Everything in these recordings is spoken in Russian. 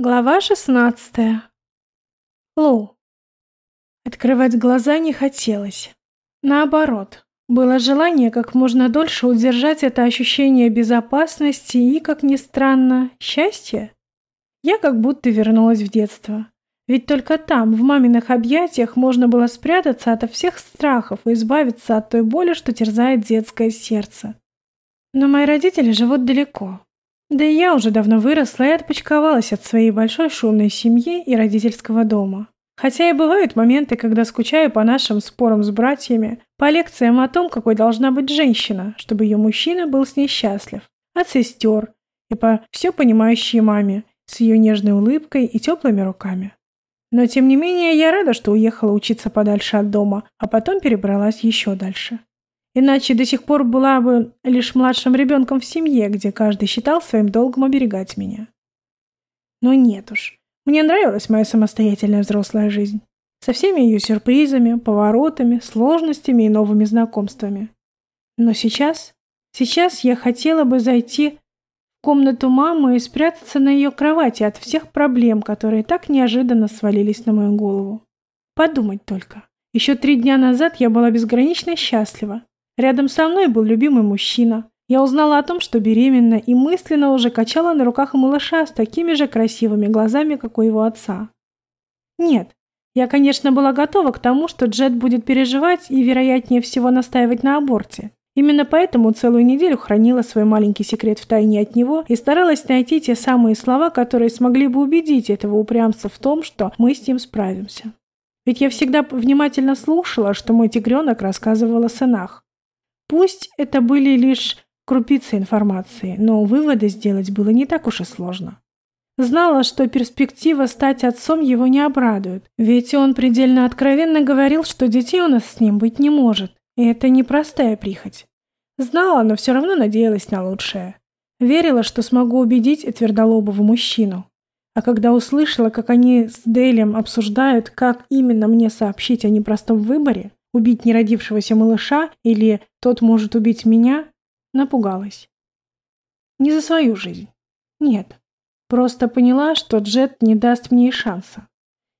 Глава 16. Лу. Открывать глаза не хотелось. Наоборот, было желание как можно дольше удержать это ощущение безопасности и, как ни странно, счастья. Я как будто вернулась в детство. Ведь только там, в маминых объятиях, можно было спрятаться от всех страхов и избавиться от той боли, что терзает детское сердце. Но мои родители живут далеко, да и я уже давно выросла и отпочковалась от своей большой шумной семьи и родительского дома. Хотя и бывают моменты, когда скучаю по нашим спорам с братьями, по лекциям о том, какой должна быть женщина, чтобы ее мужчина был с ней счастлив, от сестер и по все понимающей маме с ее нежной улыбкой и теплыми руками. Но тем не менее я рада, что уехала учиться подальше от дома, а потом перебралась еще дальше. Иначе до сих пор была бы лишь младшим ребенком в семье, где каждый считал своим долгом оберегать меня. Но нет уж. Мне нравилась моя самостоятельная взрослая жизнь. Со всеми ее сюрпризами, поворотами, сложностями и новыми знакомствами. Но сейчас, сейчас я хотела бы зайти в комнату мамы и спрятаться на ее кровати от всех проблем, которые так неожиданно свалились на мою голову. Подумать только. Еще три дня назад я была безгранично счастлива, Рядом со мной был любимый мужчина. Я узнала о том, что беременна, и мысленно уже качала на руках малыша с такими же красивыми глазами, как у его отца. Нет, я, конечно, была готова к тому, что Джет будет переживать и, вероятнее всего, настаивать на аборте. Именно поэтому целую неделю хранила свой маленький секрет в тайне от него и старалась найти те самые слова, которые смогли бы убедить этого упрямца в том, что мы с ним справимся. Ведь я всегда внимательно слушала, что мой тигренок рассказывал о сынах. Пусть это были лишь крупицы информации, но выводы сделать было не так уж и сложно. Знала, что перспектива стать отцом его не обрадует, ведь он предельно откровенно говорил, что детей у нас с ним быть не может, и это непростая прихоть. Знала, но все равно надеялась на лучшее. Верила, что смогу убедить твердолобого мужчину. А когда услышала, как они с Делем обсуждают, как именно мне сообщить о непростом выборе, убить неродившегося малыша или тот может убить меня, напугалась. Не за свою жизнь. Нет. Просто поняла, что Джет не даст мне и шанса.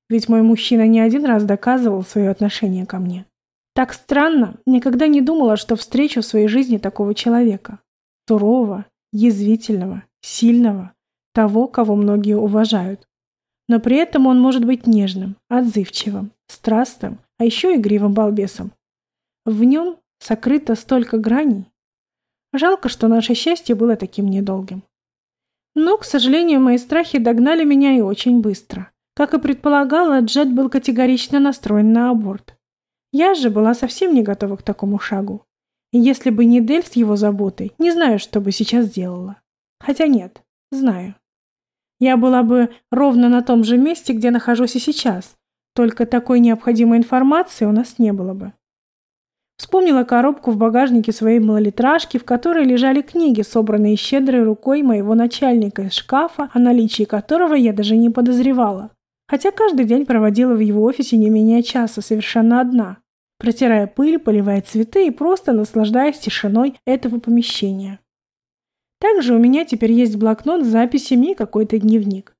Ведь мой мужчина не один раз доказывал свое отношение ко мне. Так странно, никогда не думала, что встречу в своей жизни такого человека. Сурового, язвительного, сильного, того, кого многие уважают. Но при этом он может быть нежным, отзывчивым, страстным а еще игривым балбесом. В нем сокрыто столько граней. Жалко, что наше счастье было таким недолгим. Но, к сожалению, мои страхи догнали меня и очень быстро. Как и предполагала, Джет был категорично настроен на аборт. Я же была совсем не готова к такому шагу. Если бы не Дель с его заботой, не знаю, что бы сейчас делала. Хотя нет, знаю. Я была бы ровно на том же месте, где нахожусь и сейчас, только такой необходимой информации у нас не было бы. Вспомнила коробку в багажнике своей малолитражки, в которой лежали книги, собранные щедрой рукой моего начальника из шкафа, о наличии которого я даже не подозревала. Хотя каждый день проводила в его офисе не менее часа, совершенно одна, протирая пыль, поливая цветы и просто наслаждаясь тишиной этого помещения. Также у меня теперь есть блокнот с записями и какой-то дневник.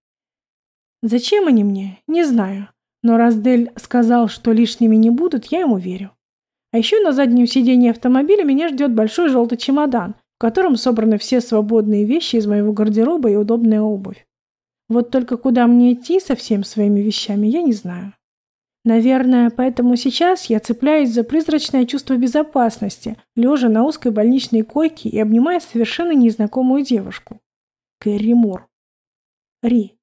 Зачем они мне? Не знаю. Но раз Дель сказал, что лишними не будут, я ему верю. А еще на заднем сиденье автомобиля меня ждет большой желтый чемодан, в котором собраны все свободные вещи из моего гардероба и удобная обувь. Вот только куда мне идти со всеми своими вещами, я не знаю. Наверное, поэтому сейчас я цепляюсь за призрачное чувство безопасности, лежа на узкой больничной койке и обнимая совершенно незнакомую девушку. Кэрри Мур. Ри.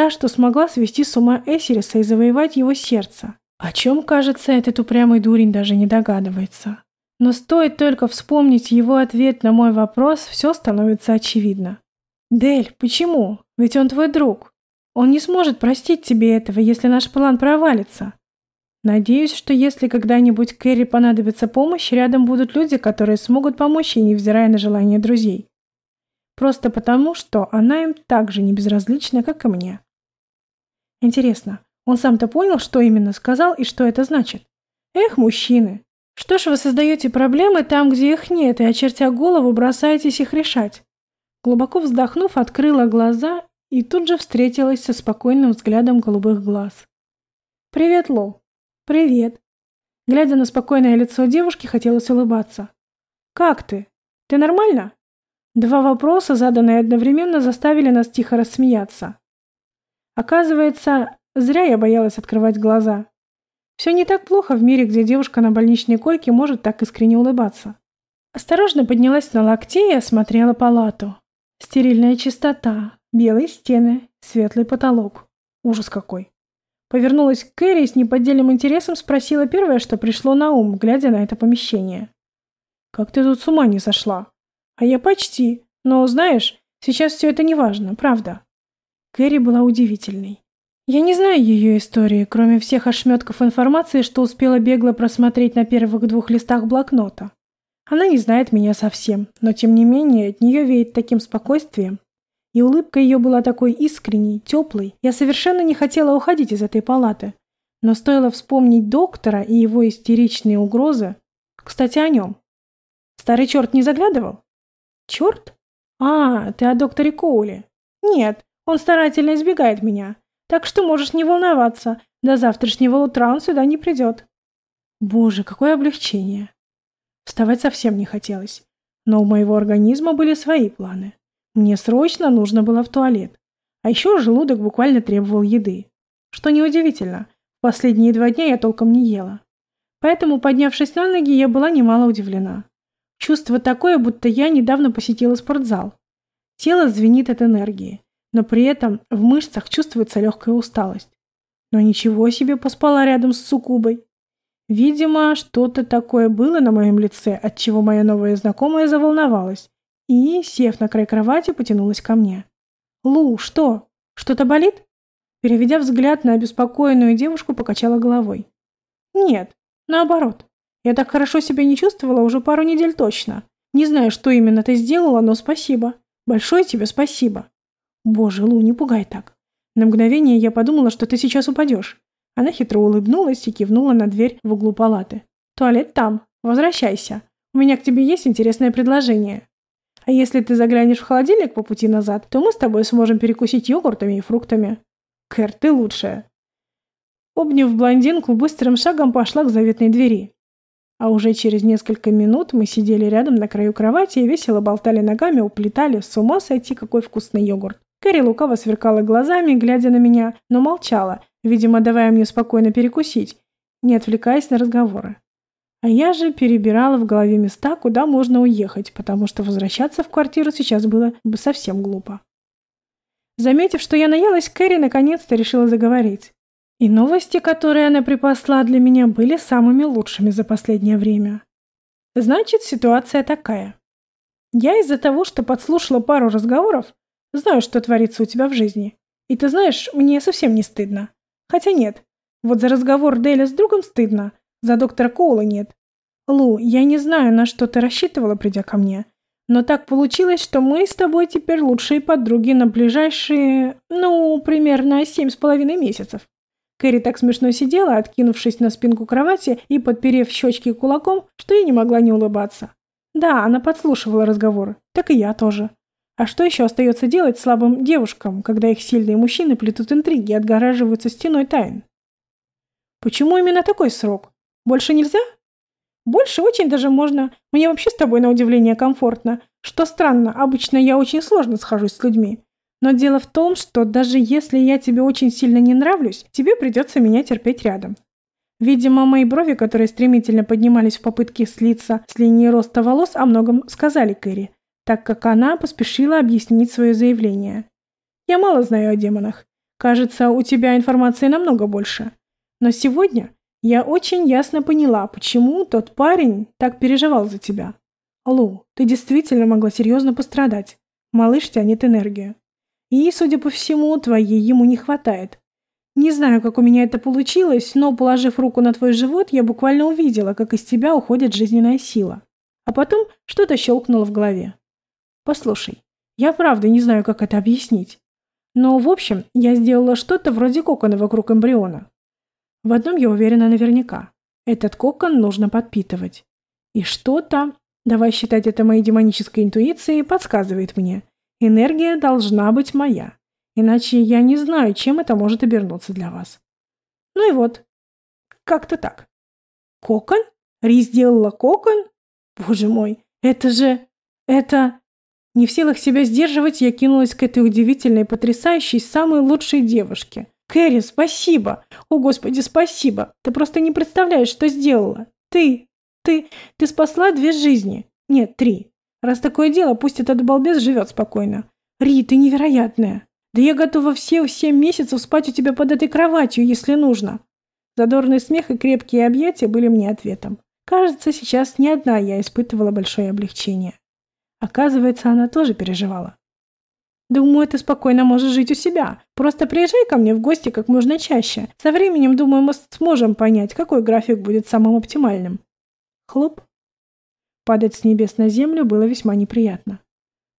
Та, что смогла свести с ума Эсериса и завоевать его сердце. О чем, кажется, этот упрямый дурень даже не догадывается. Но стоит только вспомнить его ответ на мой вопрос, все становится очевидно. «Дель, почему? Ведь он твой друг. Он не сможет простить тебе этого, если наш план провалится. Надеюсь, что если когда-нибудь Кэрри понадобится помощь, рядом будут люди, которые смогут помочь ей, невзирая на желания друзей. Просто потому, что она им так же не безразлична, как и мне. Интересно, он сам-то понял, что именно сказал и что это значит? Эх, мужчины, что ж вы создаете проблемы там, где их нет, и, очертя голову, бросаетесь их решать? Глубоко вздохнув, открыла глаза и тут же встретилась со спокойным взглядом голубых глаз. «Привет, Ло». «Привет». Глядя на спокойное лицо девушки, хотелось улыбаться. «Как ты? Ты нормально?» Два вопроса, заданные одновременно, заставили нас тихо рассмеяться. Оказывается, зря я боялась открывать глаза. Все не так плохо в мире, где девушка на больничной койке может так искренне улыбаться. Осторожно поднялась на локте и осмотрела палату. Стерильная чистота, белые стены, светлый потолок. Ужас какой. Повернулась к Кэрри и с неподдельным интересом спросила первое, что пришло на ум, глядя на это помещение. «Как ты тут с ума не сошла?» «А я почти. Но, знаешь, сейчас все это не важно, правда». Кэрри была удивительной. Я не знаю ее истории, кроме всех ошметков информации, что успела бегло просмотреть на первых двух листах блокнота. Она не знает меня совсем, но тем не менее от нее веет таким спокойствием. И улыбка ее была такой искренней, теплой. Я совершенно не хотела уходить из этой палаты. Но стоило вспомнить доктора и его истеричные угрозы. Кстати, о нем. Старый черт не заглядывал? Черт? А, ты о докторе Коуле. Нет, он старательно избегает меня. Так что можешь не волноваться. До завтрашнего утра он сюда не придет. Боже, какое облегчение. Вставать совсем не хотелось. Но у моего организма были свои планы. Мне срочно нужно было в туалет. А еще желудок буквально требовал еды. Что неудивительно, последние два дня я толком не ела. Поэтому, поднявшись на ноги, я была немало удивлена. Чувство такое, будто я недавно посетила спортзал. Тело звенит от энергии но при этом в мышцах чувствуется легкая усталость. Но ничего себе поспала рядом с суккубой. Видимо, что-то такое было на моем лице, от чего моя новая знакомая заволновалась и, сев на край кровати, потянулась ко мне. «Лу, что? Что-то болит?» Переведя взгляд на обеспокоенную девушку, покачала головой. «Нет, наоборот. Я так хорошо себя не чувствовала уже пару недель точно. Не знаю, что именно ты сделала, но спасибо. Большое тебе спасибо. Боже, Лу, не пугай так. На мгновение я подумала, что ты сейчас упадешь. Она хитро улыбнулась и кивнула на дверь в углу палаты. Туалет там. Возвращайся. У меня к тебе есть интересное предложение. А если ты заглянешь в холодильник по пути назад, то мы с тобой сможем перекусить йогуртами и фруктами. Кэр, ты лучшая. Обняв блондинку, быстрым шагом пошла к заветной двери. А уже через несколько минут мы сидели рядом на краю кровати и весело болтали ногами, уплетали, с ума сойти, какой вкусный йогурт. Кэрри лукаво сверкала глазами, глядя на меня, но молчала, видимо, давая мне спокойно перекусить, не отвлекаясь на разговоры. А я же перебирала в голове места, куда можно уехать, потому что возвращаться в квартиру сейчас было бы совсем глупо. Заметив, что я наелась, Кэрри наконец-то решила заговорить. И новости, которые она припасла для меня, были самыми лучшими за последнее время. Значит, ситуация такая. Я из-за того, что подслушала пару разговоров, Знаю, что творится у тебя в жизни. И ты знаешь, мне совсем не стыдно. Хотя нет. Вот за разговор Дэля с другом стыдно. За доктора Коула нет. Лу, я не знаю, на что ты рассчитывала, придя ко мне. Но так получилось, что мы с тобой теперь лучшие подруги на ближайшие, ну, примерно семь с половиной месяцев. Кэрри так смешно сидела, откинувшись на спинку кровати и подперев щечки кулаком, что я не могла не улыбаться. Да, она подслушивала разговор. Так и я тоже. А что еще остается делать слабым девушкам, когда их сильные мужчины плетут интриги и отгораживаются стеной тайн? Почему именно такой срок? Больше нельзя? Больше очень даже можно. Мне вообще с тобой на удивление комфортно. Что странно, обычно я очень сложно схожусь с людьми. Но дело в том, что даже если я тебе очень сильно не нравлюсь, тебе придется меня терпеть рядом. Видимо, мои брови, которые стремительно поднимались в попытке слиться с линии роста волос, о многом сказали Кэрри так как она поспешила объяснить свое заявление. «Я мало знаю о демонах. Кажется, у тебя информации намного больше. Но сегодня я очень ясно поняла, почему тот парень так переживал за тебя. Лу, ты действительно могла серьезно пострадать. Малыш тянет энергию. И, судя по всему, твоей ему не хватает. Не знаю, как у меня это получилось, но, положив руку на твой живот, я буквально увидела, как из тебя уходит жизненная сила. А потом что-то щелкнуло в голове. Послушай, я правда не знаю, как это объяснить. Но, в общем, я сделала что-то вроде кокона вокруг эмбриона. В одном я уверена наверняка. Этот кокон нужно подпитывать. И что-то, давай считать это моей демонической интуицией, подсказывает мне. Энергия должна быть моя. Иначе я не знаю, чем это может обернуться для вас. Ну и вот. Как-то так. Кокон? Ри сделала кокон? Боже мой, это же... Это... Не в силах себя сдерживать, я кинулась к этой удивительной, потрясающей, самой лучшей девушке. Кэрри, спасибо! О, Господи, спасибо! Ты просто не представляешь, что сделала. Ты, ты, ты спасла две жизни. Нет, три. Раз такое дело, пусть этот балбес живет спокойно. Ри, ты невероятная. Да я готова все семь месяцев спать у тебя под этой кроватью, если нужно. Задорный смех и крепкие объятия были мне ответом. Кажется, сейчас не одна я испытывала большое облегчение. Оказывается, она тоже переживала. Думаю, ты спокойно можешь жить у себя. Просто приезжай ко мне в гости как можно чаще. Со временем, думаю, мы сможем понять, какой график будет самым оптимальным. Хлоп. Падать с небес на землю было весьма неприятно.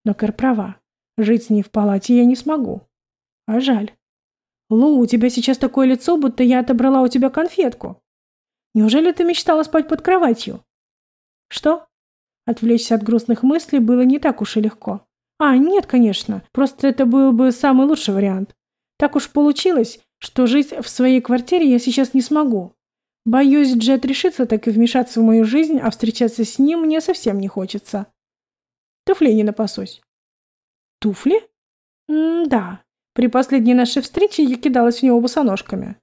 Но Кэр права. Жить с ней в палате я не смогу. А жаль. Лу, у тебя сейчас такое лицо, будто я отобрала у тебя конфетку. Неужели ты мечтала спать под кроватью? Что? Отвлечься от грустных мыслей было не так уж и легко. А, нет, конечно. Просто это был бы самый лучший вариант. Так уж получилось, что жить в своей квартире я сейчас не смогу. Боюсь, Джет решится так и вмешаться в мою жизнь, а встречаться с ним мне совсем не хочется. Туфли не напасусь. Туфли? М да. При последней нашей встрече я кидалась в него босоножками.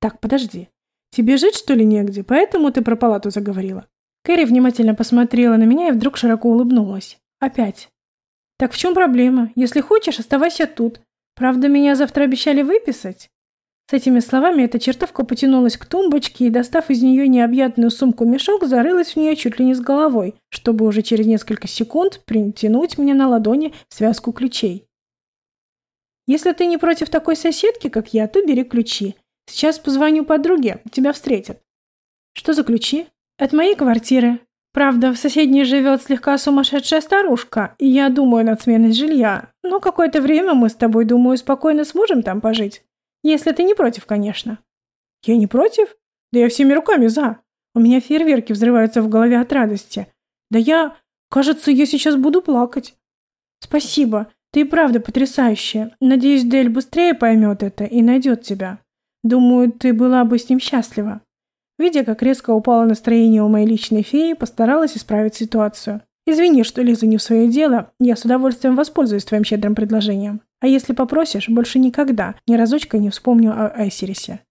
Так, подожди. Тебе жить, что ли, негде, поэтому ты про палату заговорила? Кэрри внимательно посмотрела на меня и вдруг широко улыбнулась. Опять. Так в чем проблема? Если хочешь, оставайся тут. Правда, меня завтра обещали выписать? С этими словами эта чертовка потянулась к тумбочке и, достав из нее необъятную сумку-мешок, зарылась в нее чуть ли не с головой, чтобы уже через несколько секунд притянуть мне на ладони связку ключей. «Если ты не против такой соседки, как я, то бери ключи. Сейчас позвоню подруге, тебя встретят». «Что за ключи?» От моей квартиры. Правда, в соседней живет слегка сумасшедшая старушка, и я думаю над сменой жилья. Но какое-то время мы с тобой, думаю, спокойно сможем там пожить. Если ты не против, конечно. Я не против? Да я всеми руками за. У меня фейерверки взрываются в голове от радости. Да я... Кажется, я сейчас буду плакать. Спасибо. Ты и правда потрясающая. Надеюсь, Дель быстрее поймет это и найдет тебя. Думаю, ты была бы с ним счастлива. Видя, как резко упало настроение у моей личной феи, постаралась исправить ситуацию. «Извини, что лезу не в свое дело, я с удовольствием воспользуюсь твоим щедрым предложением. А если попросишь, больше никогда, ни разочка не вспомню о Айсирисе.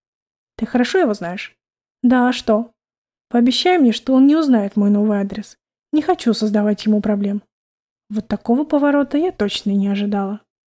Ты хорошо его знаешь?» «Да, а что?» «Пообещай мне, что он не узнает мой новый адрес. Не хочу создавать ему проблем». Вот такого поворота я точно не ожидала.